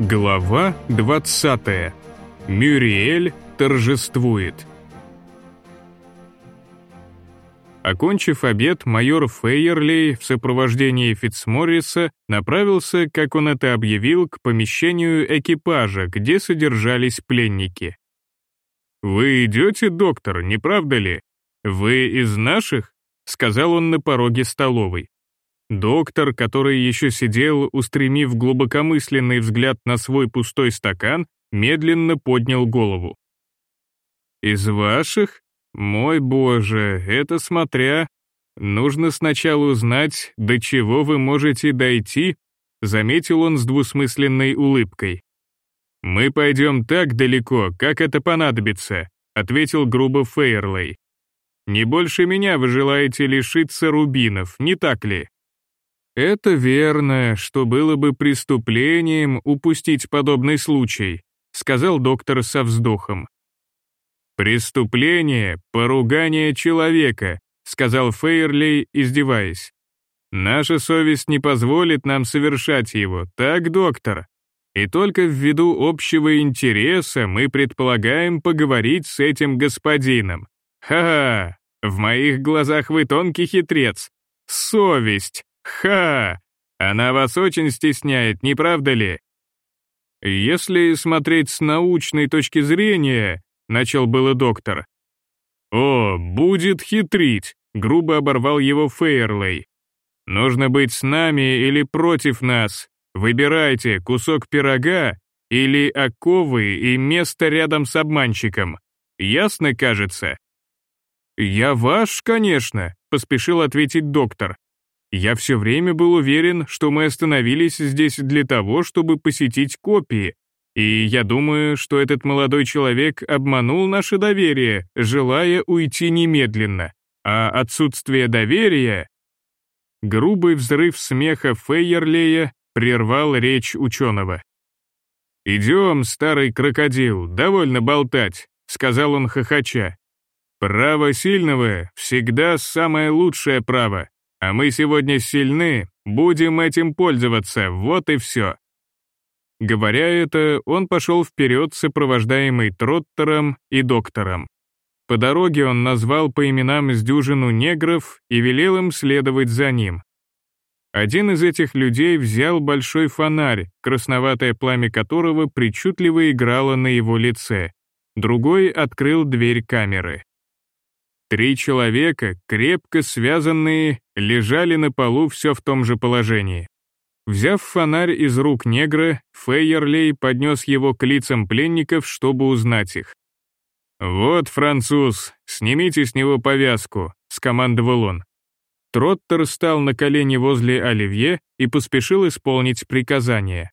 Глава 20. Мюриэль торжествует. Окончив обед, майор Фейерлей в сопровождении Фитцморриса направился, как он это объявил, к помещению экипажа, где содержались пленники. «Вы идете, доктор, не правда ли? Вы из наших?» — сказал он на пороге столовой. Доктор, который еще сидел, устремив глубокомысленный взгляд на свой пустой стакан, медленно поднял голову. «Из ваших? Мой боже, это смотря. Нужно сначала узнать, до чего вы можете дойти», заметил он с двусмысленной улыбкой. «Мы пойдем так далеко, как это понадобится», ответил грубо Фейерлей. «Не больше меня вы желаете лишиться рубинов, не так ли?» Это верно, что было бы преступлением упустить подобный случай, сказал доктор со вздохом. Преступление — поругание человека, сказал Фейерли, издеваясь. Наша совесть не позволит нам совершать его, так, доктор? И только ввиду общего интереса мы предполагаем поговорить с этим господином. Ха-ха, в моих глазах вы тонкий хитрец. Совесть. Ха! Она вас очень стесняет, не правда ли? Если смотреть с научной точки зрения, начал было доктор. О, будет хитрить, грубо оборвал его Фейерлей. Нужно быть с нами или против нас. Выбирайте кусок пирога или оковы и место рядом с обманщиком. Ясно, кажется? Я ваш, конечно, поспешил ответить доктор. Я все время был уверен, что мы остановились здесь для того, чтобы посетить копии, и я думаю, что этот молодой человек обманул наше доверие, желая уйти немедленно. А отсутствие доверия... Грубый взрыв смеха Фейерлея прервал речь ученого. «Идем, старый крокодил, довольно болтать», — сказал он хохоча. «Право сильного всегда самое лучшее право. А мы сегодня сильны, будем этим пользоваться, вот и все». Говоря это, он пошел вперед, сопровождаемый Троттером и доктором. По дороге он назвал по именам с дюжину негров и велел им следовать за ним. Один из этих людей взял большой фонарь, красноватое пламя которого причудливо играло на его лице. Другой открыл дверь камеры. Три человека, крепко связанные, лежали на полу все в том же положении. Взяв фонарь из рук негра, Фейерлей поднес его к лицам пленников, чтобы узнать их. «Вот, француз, снимите с него повязку», — скомандовал он. Троттер стал на колени возле Оливье и поспешил исполнить приказание.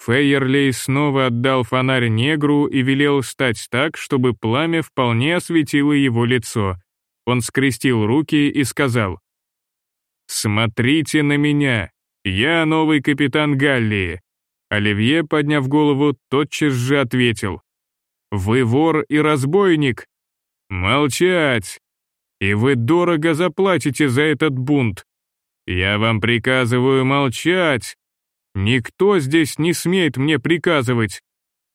Фейерлей снова отдал фонарь негру и велел стать так, чтобы пламя вполне осветило его лицо. Он скрестил руки и сказал, «Смотрите на меня, я новый капитан Галлии». Оливье, подняв голову, тотчас же ответил, «Вы вор и разбойник?» «Молчать! И вы дорого заплатите за этот бунт. Я вам приказываю молчать. Никто здесь не смеет мне приказывать.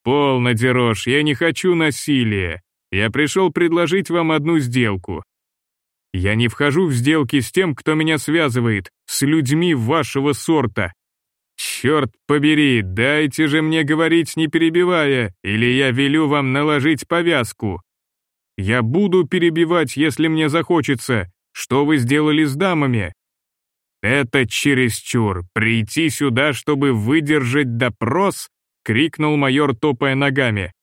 Полно, Дерош, я не хочу насилия. Я пришел предложить вам одну сделку. Я не вхожу в сделки с тем, кто меня связывает, с людьми вашего сорта. Черт побери, дайте же мне говорить, не перебивая, или я велю вам наложить повязку. Я буду перебивать, если мне захочется. Что вы сделали с дамами? «Это чересчур! Прийти сюда, чтобы выдержать допрос?» — крикнул майор, топая ногами.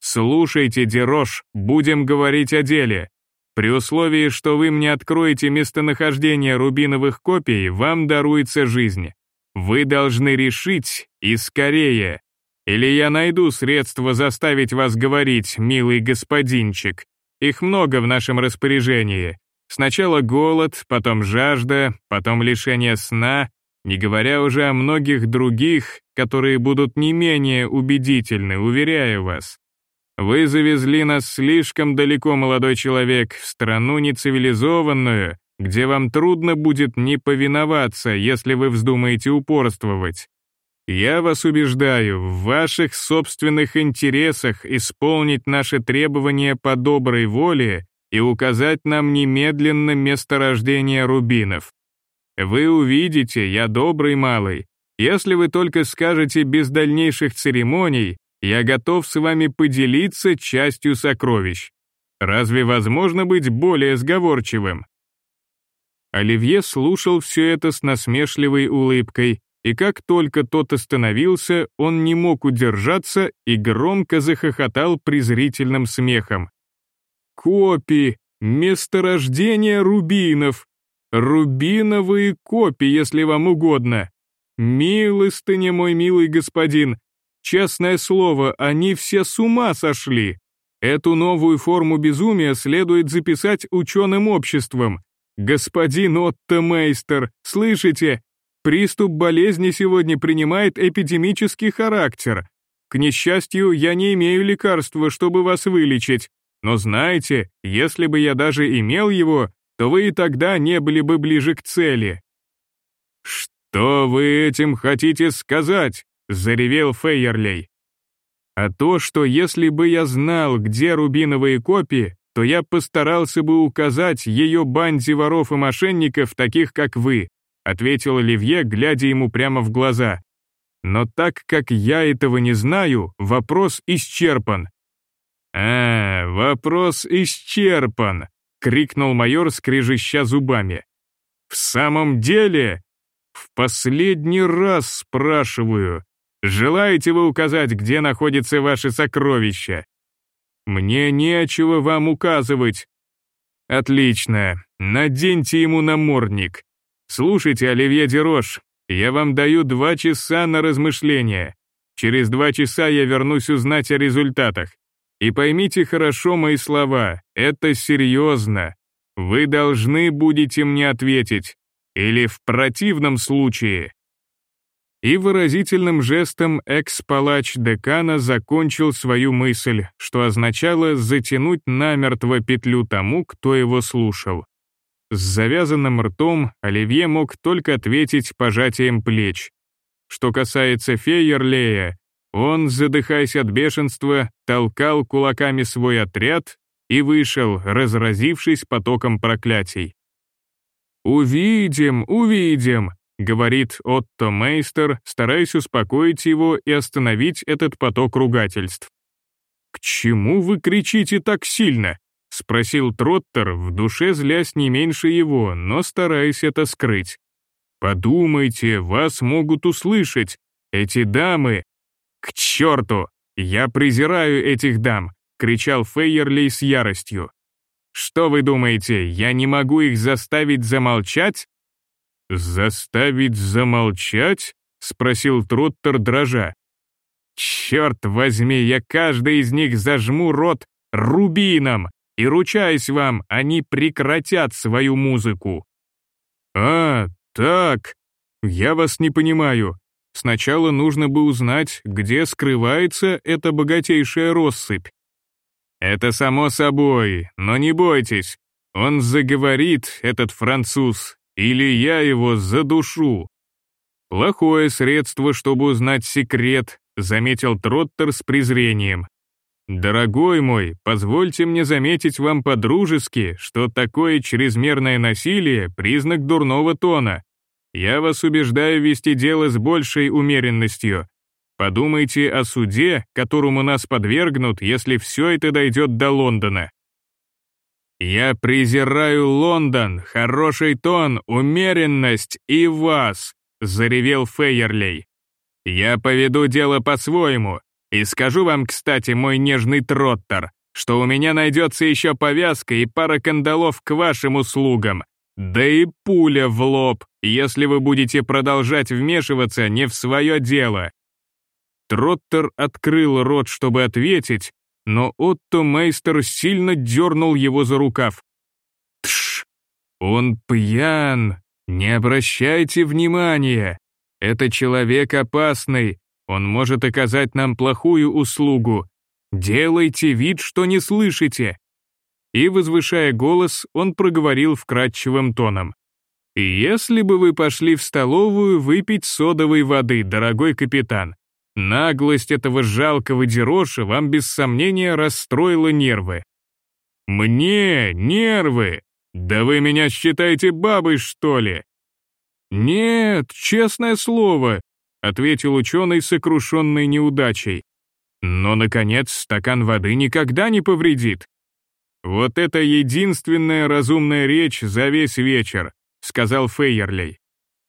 «Слушайте, Дерош, будем говорить о деле. При условии, что вы мне откроете местонахождение рубиновых копий, вам даруется жизнь. Вы должны решить, и скорее. Или я найду средства заставить вас говорить, милый господинчик. Их много в нашем распоряжении. Сначала голод, потом жажда, потом лишение сна, не говоря уже о многих других, которые будут не менее убедительны, уверяю вас. Вы завезли нас слишком далеко, молодой человек, в страну нецивилизованную, где вам трудно будет не повиноваться, если вы вздумаете упорствовать. Я вас убеждаю, в ваших собственных интересах исполнить наши требования по доброй воле и указать нам немедленно месторождение рубинов. Вы увидите, я добрый малый. Если вы только скажете без дальнейших церемоний, я готов с вами поделиться частью сокровищ. Разве возможно быть более сговорчивым? Оливье слушал все это с насмешливой улыбкой, и как только тот остановился, он не мог удержаться и громко захохотал презрительным смехом. «Копи! Месторождение рубинов! Рубиновые копи, если вам угодно! Милостыня, мой милый господин! Честное слово, они все с ума сошли! Эту новую форму безумия следует записать ученым обществом. Господин Отто Мейстер, слышите? Приступ болезни сегодня принимает эпидемический характер. К несчастью, я не имею лекарства, чтобы вас вылечить. Но знаете, если бы я даже имел его, то вы и тогда не были бы ближе к цели». «Что вы этим хотите сказать?» — заревел Фейерлей. «А то, что если бы я знал, где рубиновые копии, то я постарался бы указать ее банде воров и мошенников, таких как вы, ответил Оливье, глядя ему прямо в глаза. Но так как я этого не знаю, вопрос исчерпан. А, вопрос исчерпан, крикнул майор, скрежеща зубами. В самом деле, в последний раз спрашиваю, желаете вы указать, где находится ваше сокровище? Мне нечего вам указывать. Отлично, наденьте ему намордник. «Слушайте, Оливье Дерош, я вам даю два часа на размышление. Через два часа я вернусь узнать о результатах. И поймите хорошо мои слова, это серьезно. Вы должны будете мне ответить. Или в противном случае...» И выразительным жестом экс-палач декана закончил свою мысль, что означало затянуть намертво петлю тому, кто его слушал. С завязанным ртом Оливье мог только ответить пожатием плеч. Что касается Фейерлея, он, задыхаясь от бешенства, толкал кулаками свой отряд и вышел, разразившись потоком проклятий. «Увидим, увидим», — говорит Отто Мейстер, стараясь успокоить его и остановить этот поток ругательств. «К чему вы кричите так сильно? — спросил Троттер, в душе злясь не меньше его, но стараясь это скрыть. «Подумайте, вас могут услышать. Эти дамы...» «К черту! Я презираю этих дам!» — кричал Фейерли с яростью. «Что вы думаете, я не могу их заставить замолчать?» «Заставить замолчать?» — спросил Троттер, дрожа. «Черт возьми, я каждый из них зажму рот рубином, и ручаюсь вам, они прекратят свою музыку». «А, так, я вас не понимаю. Сначала нужно бы узнать, где скрывается эта богатейшая россыпь». «Это само собой, но не бойтесь, он заговорит, этот француз, или я его задушу». «Плохое средство, чтобы узнать секрет», — заметил Троттер с презрением. «Дорогой мой, позвольте мне заметить вам по-дружески, что такое чрезмерное насилие — признак дурного тона. Я вас убеждаю вести дело с большей умеренностью. Подумайте о суде, которому нас подвергнут, если все это дойдет до Лондона». «Я презираю Лондон, хороший тон, умеренность и вас», — заревел Фейерлей. «Я поведу дело по-своему, и скажу вам, кстати, мой нежный троттер, что у меня найдется еще повязка и пара кандалов к вашим услугам. Да и пуля в лоб, если вы будете продолжать вмешиваться не в свое дело. Троттер открыл рот, чтобы ответить, но Отто Мейстер сильно дернул его за рукав. Тш! Он пьян! Не обращайте внимания! Это человек опасный, он может оказать нам плохую услугу. Делайте вид, что не слышите». И, возвышая голос, он проговорил вкрадчивым тоном. Если бы вы пошли в столовую выпить содовой воды, дорогой капитан, наглость этого жалкого дероша вам без сомнения расстроила нервы. Мне нервы? Да вы меня считаете бабой, что ли? Нет, честное слово, ответил ученый, сокрушенный неудачей. Но, наконец, стакан воды никогда не повредит. Вот это единственная разумная речь за весь вечер, сказал Фейерлей.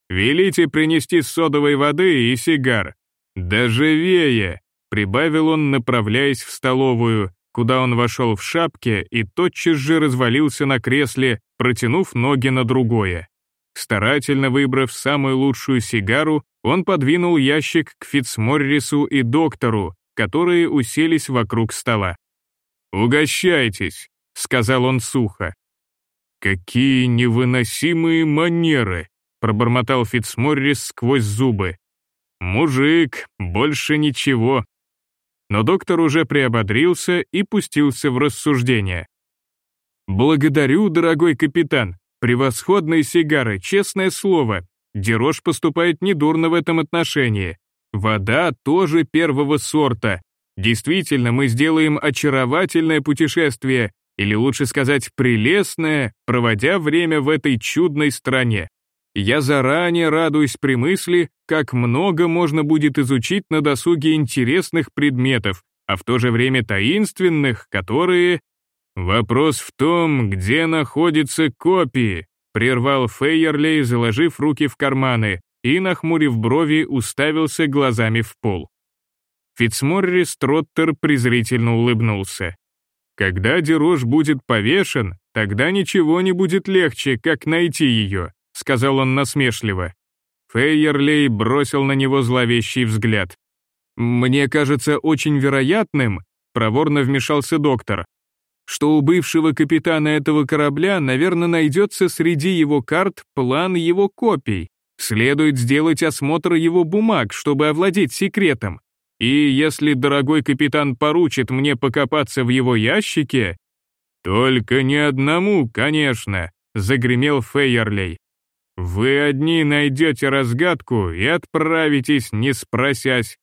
«Велите принести содовой воды и сигар. Да живее!» — прибавил он, направляясь в столовую, куда он вошел в шапке и тотчас же развалился на кресле, протянув ноги на другое. Старательно выбрав самую лучшую сигару, он подвинул ящик к Фитцморрису и доктору, которые уселись вокруг стола. «Угощайтесь», — сказал он сухо. «Какие невыносимые манеры!» — пробормотал Фитцморрис сквозь зубы. «Мужик, больше ничего». Но доктор уже приободрился и пустился в рассуждение. «Благодарю, дорогой капитан. Превосходные сигары, честное слово. Дерош поступает недурно в этом отношении. Вода тоже первого сорта. Действительно, мы сделаем очаровательное путешествие или лучше сказать прелестное, проводя время в этой чудной стране. Я заранее радуюсь при мысли, как много можно будет изучить на досуге интересных предметов, а в то же время таинственных, которые... Вопрос в том, где находятся копии, прервал Фейерлей, заложив руки в карманы, и, нахмурив брови, уставился глазами в пол. Фицморрис Троттер презрительно улыбнулся. Когда Дерош будет повешен, тогда ничего не будет легче, как найти ее», — сказал он насмешливо. Фейерлей бросил на него зловещий взгляд. «Мне кажется очень вероятным», — проворно вмешался доктор, что у бывшего капитана этого корабля, наверное, найдется среди его карт план его копий. Следует сделать осмотр его бумаг, чтобы овладеть секретом. И если дорогой капитан поручит мне покопаться в его ящике... Только не одному, конечно, загремел Фейерлей. Вы одни найдете разгадку и отправитесь, не спросясь.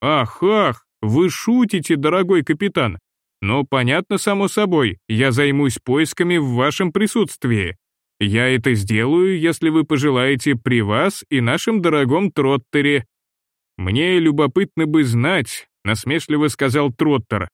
Ах, ах, вы шутите, дорогой капитан. Но понятно, само собой, я займусь поисками в вашем присутствии. Я это сделаю, если вы пожелаете при вас и нашем дорогом Троттере, «Мне любопытно бы знать», — насмешливо сказал Троттер,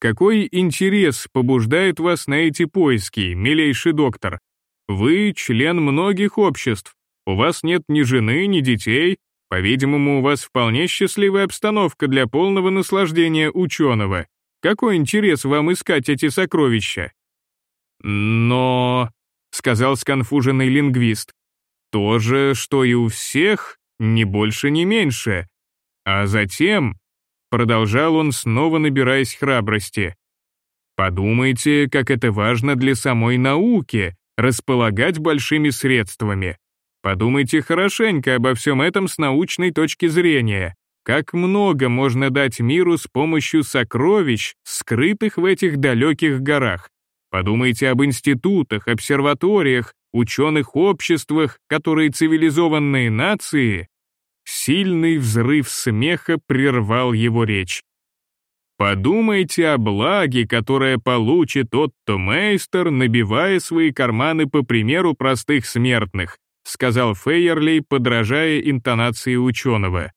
«какой интерес побуждает вас на эти поиски, милейший доктор? Вы член многих обществ, у вас нет ни жены, ни детей, по-видимому, у вас вполне счастливая обстановка для полного наслаждения ученого. Какой интерес вам искать эти сокровища?» «Но...» — сказал сконфуженный лингвист. «То же, что и у всех, ни больше, ни меньше. А затем, продолжал он, снова набираясь храбрости, подумайте, как это важно для самой науки располагать большими средствами. Подумайте хорошенько обо всем этом с научной точки зрения. Как много можно дать миру с помощью сокровищ, скрытых в этих далеких горах. Подумайте об институтах, обсерваториях, ученых обществах, которые цивилизованные нации Сильный взрыв смеха прервал его речь. Подумайте о благе, которое получит Отто Мейстер, набивая свои карманы по примеру простых смертных, сказал Фейерли, подражая интонации ученого.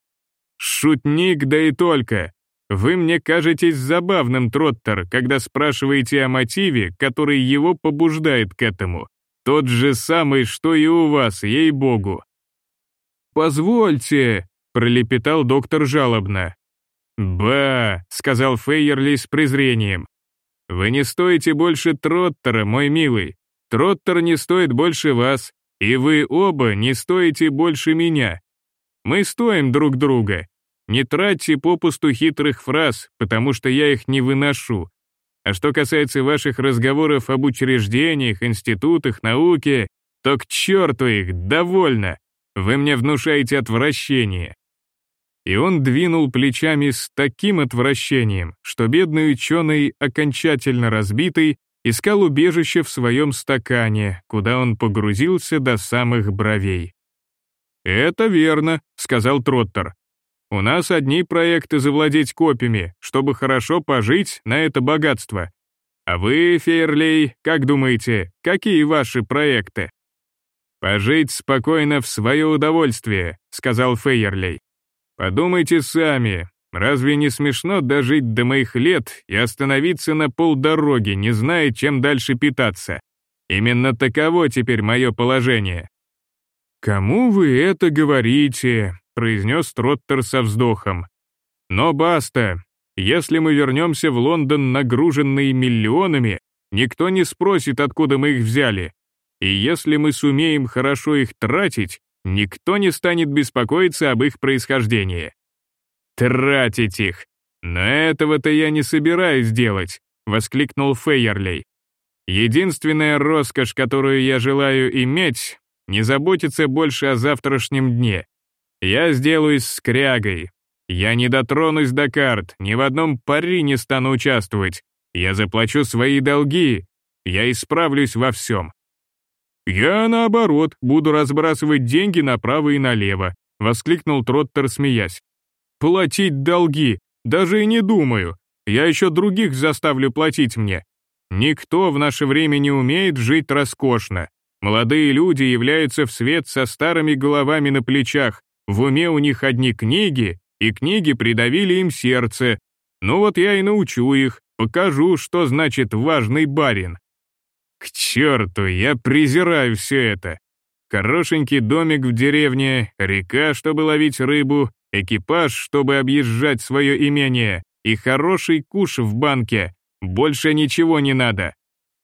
Шутник, да и только. Вы мне кажетесь забавным, Троттер, когда спрашиваете о мотиве, который его побуждает к этому. Тот же самый, что и у вас, ей-богу. «Позвольте», — пролепетал доктор жалобно. «Ба», — сказал Фейерли с презрением. «Вы не стоите больше Троттера, мой милый. Троттер не стоит больше вас, и вы оба не стоите больше меня. Мы стоим друг друга. Не тратьте попусту хитрых фраз, потому что я их не выношу. А что касается ваших разговоров об учреждениях, институтах, науке, то к черту их, довольно. Вы мне внушаете отвращение». И он двинул плечами с таким отвращением, что бедный ученый, окончательно разбитый, искал убежище в своем стакане, куда он погрузился до самых бровей. «Это верно», — сказал Троттер. «У нас одни проекты завладеть копьями, чтобы хорошо пожить на это богатство. А вы, Фейерлей, как думаете, какие ваши проекты?» «Пожить спокойно в свое удовольствие», — сказал Фейерлей. «Подумайте сами, разве не смешно дожить до моих лет и остановиться на полдороги, не зная, чем дальше питаться? Именно таково теперь мое положение. «Кому вы это говорите?» — произнес Троттер со вздохом. «Но баста. Если мы вернемся в Лондон нагруженные миллионами, никто не спросит, откуда мы их взяли. И если мы сумеем хорошо их тратить, никто не станет беспокоиться об их происхождении. Тратить их! Но этого-то я не собираюсь делать», — воскликнул Фейерлей. «Единственная роскошь, которую я желаю иметь, не заботиться больше о завтрашнем дне. Я сделаюсь скрягой. Я не дотронусь до карт, ни в одном пари не стану участвовать. Я заплачу свои долги. Я исправлюсь во всем. Я, наоборот, буду разбрасывать деньги направо и налево, воскликнул Троттер, смеясь. Платить долги? Даже и не думаю. Я еще других заставлю платить мне. Никто в наше время не умеет жить роскошно. Молодые люди являются в свет со старыми головами на плечах, в уме у них одни книги, и книги придавили им сердце. Ну вот я и научу их, покажу, что значит важный барин. К черту, я презираю все это. Хорошенький домик в деревне, река, чтобы ловить рыбу, экипаж, чтобы объезжать свое имение, и хороший куш в банке. Больше ничего не надо.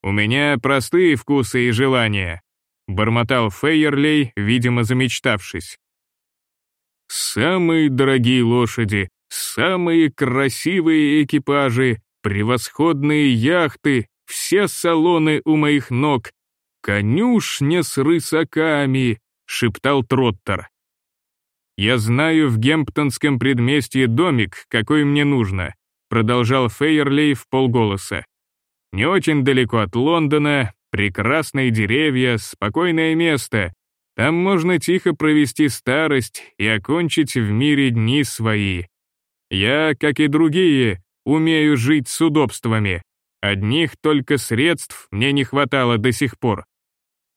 У меня простые вкусы и желания. Бормотал Фейерлей, видимо, замечтавшись. «Самые дорогие лошади, самые красивые экипажи, превосходные яхты, все салоны у моих ног, конюшня с рысаками», — шептал Троттер. «Я знаю в Гемптонском предместье домик, какой мне нужно», — продолжал Фейерлей в полголоса. «Не очень далеко от Лондона, Прекрасные деревья, спокойное место. Там можно тихо провести старость и окончить в мире дни свои. Я, как и другие, умею жить с удобствами. Одних только средств мне не хватало до сих пор.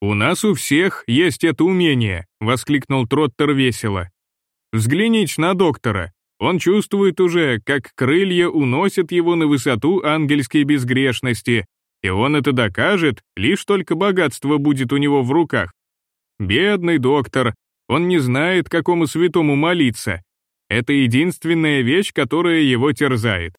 «У нас у всех есть это умение», — воскликнул Троттер весело. «Взгляните на доктора. Он чувствует уже, как крылья уносят его на высоту ангельской безгрешности, и он это докажет, лишь только богатство будет у него в руках. Бедный доктор, он не знает, какому святому молиться. Это единственная вещь, которая его терзает.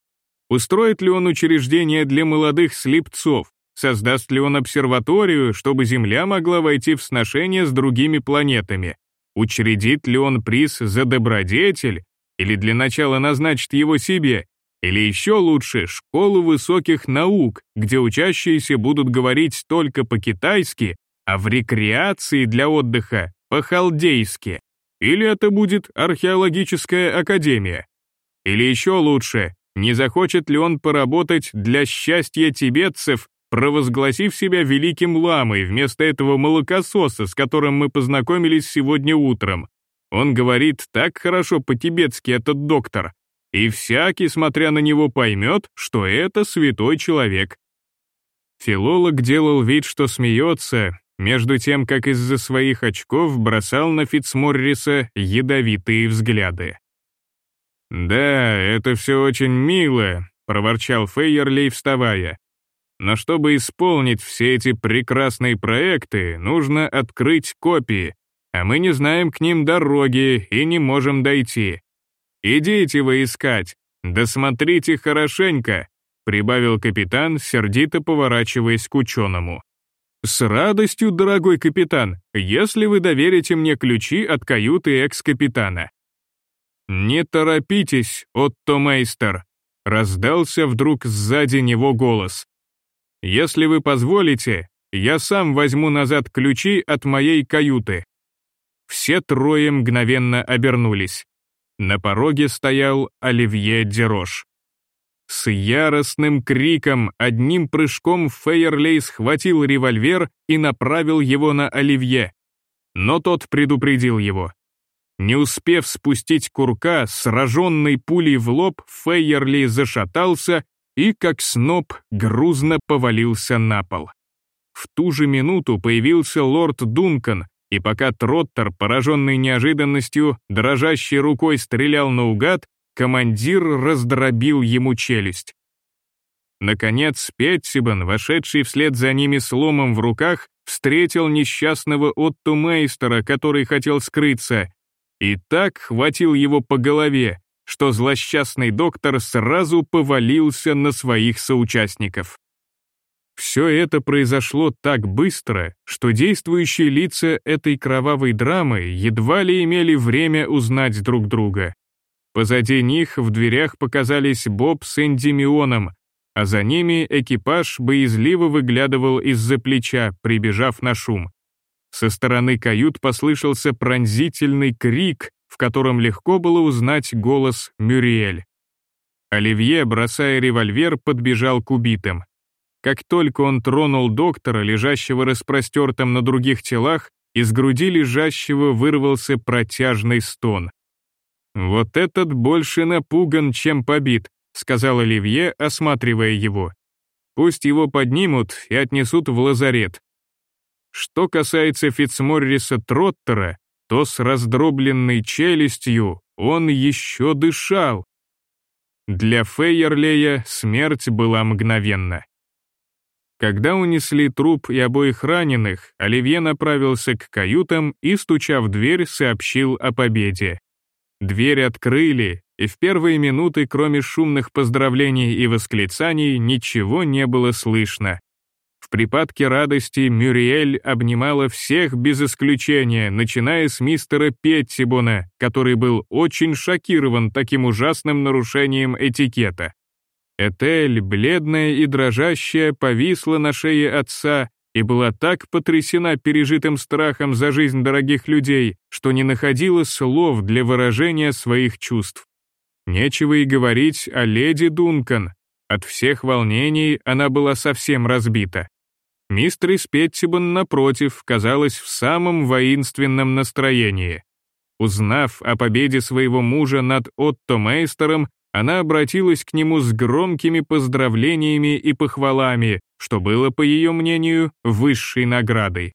Устроит ли он учреждение для молодых слепцов? Создаст ли он обсерваторию, чтобы Земля могла войти в сношение с другими планетами? Учредит ли он приз за добродетель? Или для начала назначит его себе? Или еще лучше, школу высоких наук, где учащиеся будут говорить только по-китайски, а в рекреации для отдыха по-халдейски. Или это будет археологическая академия. Или еще лучше, не захочет ли он поработать для счастья тибетцев, провозгласив себя великим ламой вместо этого молокососа, с которым мы познакомились сегодня утром. Он говорит так хорошо по-тибетски этот доктор, и всякий, смотря на него, поймет, что это святой человек. Филолог делал вид, что смеется, между тем, как из-за своих очков бросал на Фитцморриса ядовитые взгляды. «Да, это все очень мило», — проворчал Фейерлей, вставая. «Но чтобы исполнить все эти прекрасные проекты, нужно открыть копии, а мы не знаем к ним дороги и не можем дойти. «Идите вы искать, да смотрите хорошенько», прибавил капитан, сердито поворачиваясь к ученому. «С радостью, дорогой капитан, если вы доверите мне ключи от каюты экс-капитана». «Не торопитесь, Отто Мейстер», — раздался вдруг сзади него голос. «Если вы позволите, я сам возьму назад ключи от моей каюты». Все трое мгновенно обернулись. На пороге стоял Оливье Дерош. С яростным криком одним прыжком Фейерлей схватил револьвер и направил его на Оливье. Но тот предупредил его. Не успев спустить курка, сраженный пулей в лоб, Фейерли зашатался и, как сноп, грузно повалился на пол. В ту же минуту появился лорд Дункан, и пока Троттер, пораженный неожиданностью, дрожащей рукой стрелял наугад, командир раздробил ему челюсть. Наконец, Петтибан, вошедший вслед за ними с ломом в руках, встретил несчастного Отту Мейстера, который хотел скрыться, и так хватил его по голове, что злосчастный доктор сразу повалился на своих соучастников. Все это произошло так быстро, что действующие лица этой кровавой драмы едва ли имели время узнать друг друга. Позади них в дверях показались Боб с Эндимионом, а за ними экипаж боязливо выглядывал из-за плеча, прибежав на шум. Со стороны кают послышался пронзительный крик, в котором легко было узнать голос Мюриэль. Оливье, бросая револьвер, подбежал к убитым. Как только он тронул доктора, лежащего распростертым на других телах, из груди лежащего вырвался протяжный стон. «Вот этот больше напуган, чем побит», — сказал Оливье, осматривая его. «Пусть его поднимут и отнесут в лазарет». Что касается Фицморриса Троттера, то с раздробленной челюстью он еще дышал. Для Фейерлея смерть была мгновенна. Когда унесли труп и обоих раненых, Оливье направился к каютам и, стуча в дверь, сообщил о победе. Дверь открыли, и в первые минуты, кроме шумных поздравлений и восклицаний, ничего не было слышно. Припадке радости Мюриэль обнимала всех без исключения, начиная с мистера Петтибона, который был очень шокирован таким ужасным нарушением этикета. Этель, бледная и дрожащая, повисла на шее отца и была так потрясена пережитым страхом за жизнь дорогих людей, что не находила слов для выражения своих чувств. Нечего и говорить о леди Дункан. От всех волнений она была совсем разбита. Мистрис Петтибан, напротив, казалась в самом воинственном настроении. Узнав о победе своего мужа над Отто Мейстером, она обратилась к нему с громкими поздравлениями и похвалами, что было, по ее мнению, высшей наградой.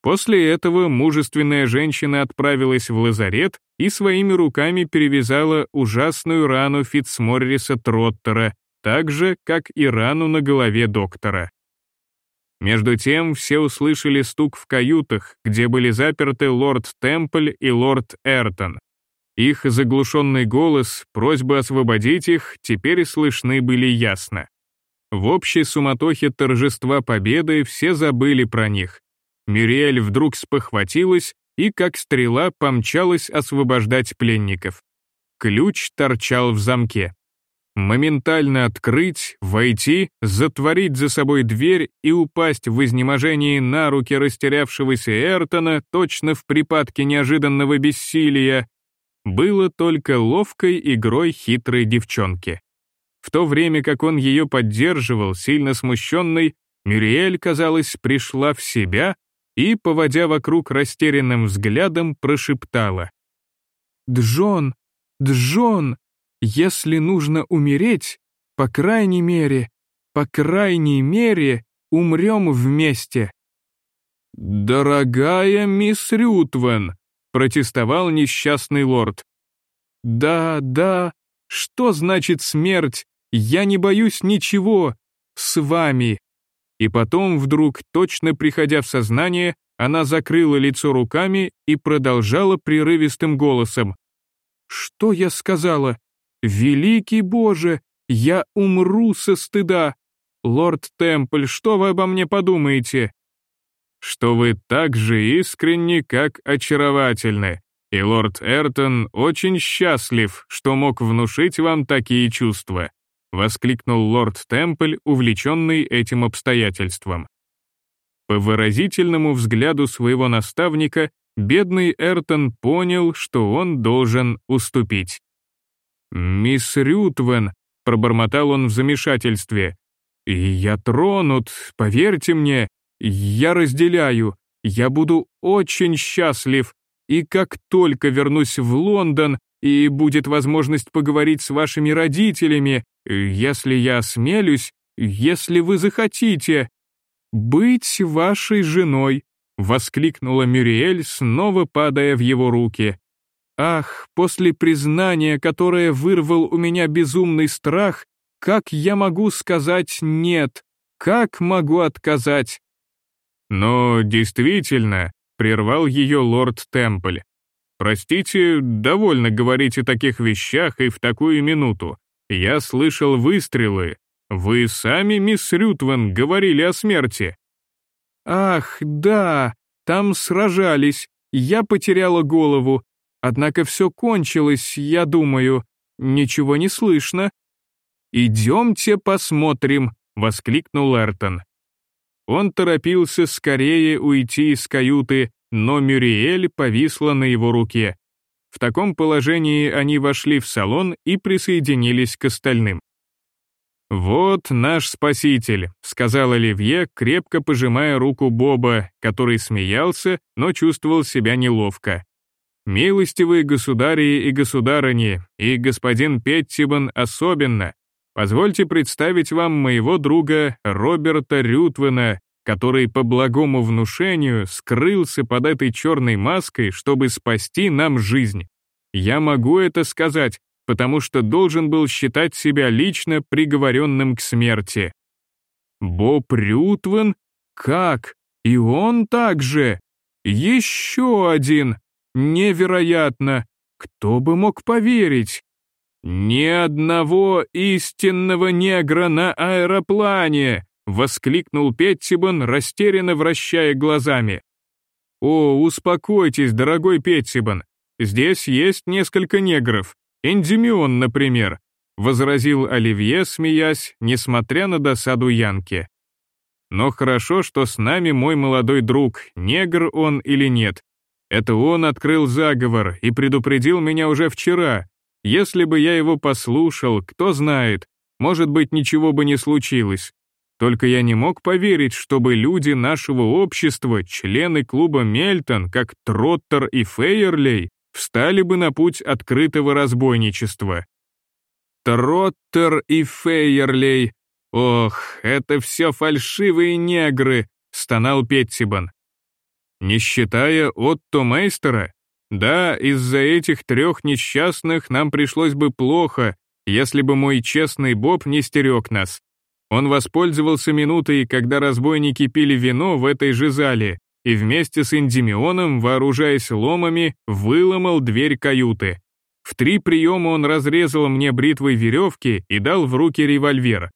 После этого мужественная женщина отправилась в лазарет и своими руками перевязала ужасную рану Фитцморриса Троттера, так же, как и рану на голове доктора. Между тем все услышали стук в каютах, где были заперты лорд Темпль и лорд Эртон. Их заглушенный голос, просьба освободить их, теперь слышны были ясно. В общей суматохе торжества победы все забыли про них. Мюриэль вдруг спохватилась и, как стрела, помчалась освобождать пленников. Ключ торчал в замке. Моментально открыть, войти, затворить за собой дверь и упасть в изнеможении на руки растерявшегося Эртона точно в припадке неожиданного бессилия, было только ловкой игрой хитрой девчонки. В то время как он ее поддерживал, сильно смущенный, Мюриэль, казалось, пришла в себя и, поводя вокруг растерянным взглядом, прошептала. «Джон, Джон, если нужно умереть, по крайней мере, по крайней мере, умрем вместе». «Дорогая мисс Рютвен», протестовал несчастный лорд. «Да, да, что значит смерть? Я не боюсь ничего. С вами». И потом вдруг, точно приходя в сознание, она закрыла лицо руками и продолжала прерывистым голосом. «Что я сказала? Великий Боже, я умру со стыда! Лорд Темпль, что вы обо мне подумаете? что вы так же искренни, как очаровательны, и лорд Эртон очень счастлив, что мог внушить вам такие чувства», воскликнул лорд Темпль, увлеченный этим обстоятельством. По выразительному взгляду своего наставника, бедный Эртон понял, что он должен уступить. «Мисс Рютвен», — пробормотал он в замешательстве. «И я тронут, поверьте мне, я разделяю, я буду очень счастлив, и как только вернусь в Лондон, и будет возможность поговорить с вашими родителями, если я осмелюсь, если вы захотите, быть вашей женой», — воскликнула Мюриэль, снова падая в его руки. «Ах, после признания, которое вырвал у меня безумный страх, как я могу сказать «нет», как могу отказать?» «Но действительно», — прервал ее лорд Темпль, «простите, довольно говорить о таких вещах и в такую минуту. Я слышал выстрелы. Вы сами, мисс Рютван, говорили о смерти». «Ах, да, там сражались, я потеряла голову. Однако все кончилось, я думаю. Ничего не слышно». «Идемте посмотрим», — воскликнул Эртон. Он торопился скорее уйти из каюты, но Мюриэль повисла на его руке. В таком положении они вошли в салон и присоединились к остальным. «Вот наш спаситель», — сказал Оливье, крепко пожимая руку Боба, который смеялся, но чувствовал себя неловко. «Милостивые государи и государыни, и господин Петтибан особенно, Позвольте представить вам моего друга Роберта Рютвена, который по благому внушению скрылся под этой черной маской, чтобы спасти нам жизнь. Я могу это сказать, потому что должен был считать себя лично приговоренным к смерти. Боб Рютвен? Как? И он также? Еще один! Невероятно! Кто бы мог поверить? «Ни одного истинного негра на аэроплане!» — воскликнул Петтибон, растерянно вращая глазами. «О, успокойтесь, дорогой Петтибон. Здесь есть несколько негров. Эндемион, например», — возразил Оливье, смеясь, несмотря на досаду Янки. «Но хорошо, что с нами мой молодой друг, негр он или нет. Это он открыл заговор и предупредил меня уже вчера, если бы я его послушал, кто знает, может быть, ничего бы не случилось. Только я не мог поверить, чтобы люди нашего общества, члены клуба Мельтон, как Троттер и Фейерлей, встали бы на путь открытого разбойничества. Троттер и Фейерлей. Ох, это все фальшивые негры, стонал Петтибан. Не считая Отто Мейстера, да, из-за этих трех несчастных нам пришлось бы плохо, если бы мой честный Боб не стерег нас. Он воспользовался минутой, когда разбойники пили вино в этой же зале, и вместе с Эндимионом, вооружаясь ломами, выломал дверь каюты. В три приема он разрезал мне бритвой веревки и дал в руки револьвер.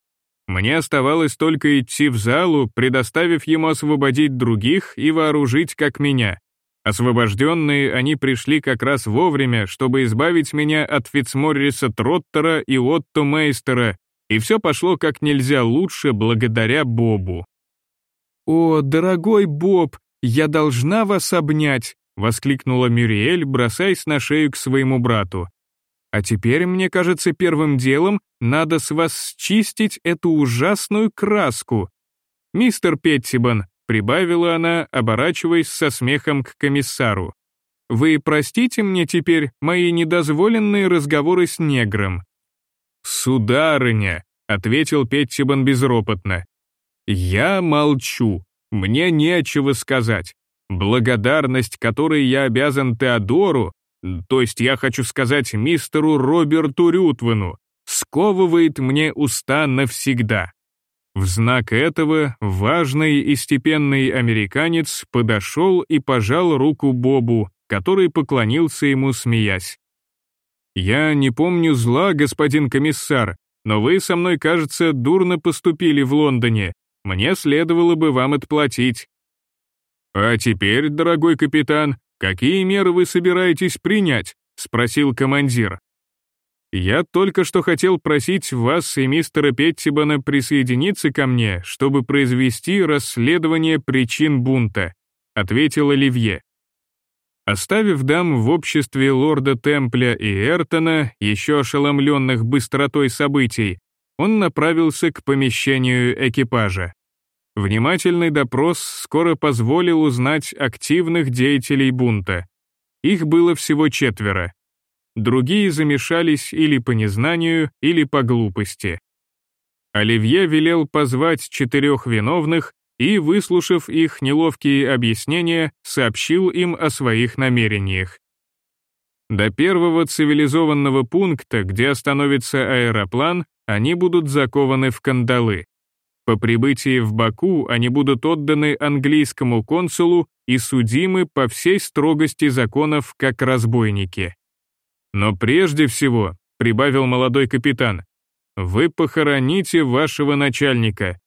Мне оставалось только идти в залу, предоставив ему освободить других и вооружить как меня. Освобожденные они пришли как раз вовремя, чтобы избавить меня от Фицморриса Троттера и Отто Мейстера, и все пошло как нельзя лучше благодаря Бобу. «О, дорогой Боб, я должна вас обнять!» — воскликнула Мюриэль, бросаясь на шею к своему брату. «А теперь, мне кажется, первым делом надо с вас счистить эту ужасную краску. Мистер Петтибан, прибавила она, оборачиваясь со смехом к комиссару. «Вы простите мне теперь мои недозволенные разговоры с негром?» «Сударыня», — ответил Петтибан безропотно, — «я молчу, мне нечего сказать. Благодарность, которой я обязан Теодору, то есть я хочу сказать мистеру Роберту Рютвену, сковывает мне уста навсегда. В знак этого важный и степенный американец подошел и пожал руку Бобу, который поклонился ему, смеясь. «Я не помню зла, господин комиссар, но вы со мной, кажется, дурно поступили в Лондоне. Мне следовало бы вам отплатить». «А теперь, дорогой капитан, какие меры вы собираетесь принять?» — спросил командир. Я только что хотел просить вас и мистера Петтибана присоединиться ко мне, чтобы произвести расследование причин бунта», — ответил Оливье. Оставив дам в обществе лорда Темпля и Эртона, еще ошеломленных быстротой событий, он направился к помещению экипажа. Внимательный допрос скоро позволил узнать активных деятелей бунта. Их было всего четверо. Другие замешались или по незнанию, или по глупости. Оливье велел позвать четырех виновных и, выслушав их неловкие объяснения, сообщил им о своих намерениях. До первого цивилизованного пункта, где остановится аэроплан, они будут закованы в кандалы. По прибытии в Баку они будут отданы английскому консулу и судимы по всей строгости законов как разбойники. Но прежде всего, прибавил молодой капитан, вы похороните вашего начальника.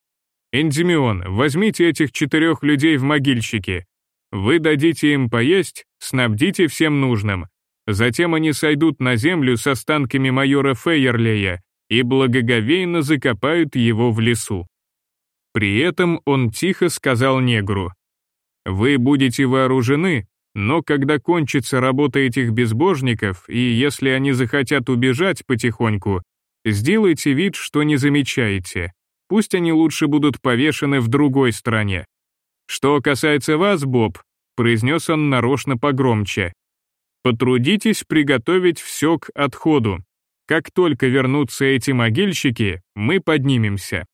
Эндимион, возьмите этих четырех людей в могильщики. Вы дадите им поесть, снабдите всем нужным. Затем они сойдут на землю с останками майора Фейерлея и благоговейно закопают его в лесу. При этом он тихо сказал негру, «Вы будете вооружены, но когда кончится работа этих безбожников, и если они захотят убежать потихоньку, сделайте вид, что не замечаете. Пусть они лучше будут повешены в другой стране. Что касается вас, Боб, произнес он нарочно погромче, потрудитесь приготовить все к отходу. Как только вернутся эти могильщики, мы поднимемся.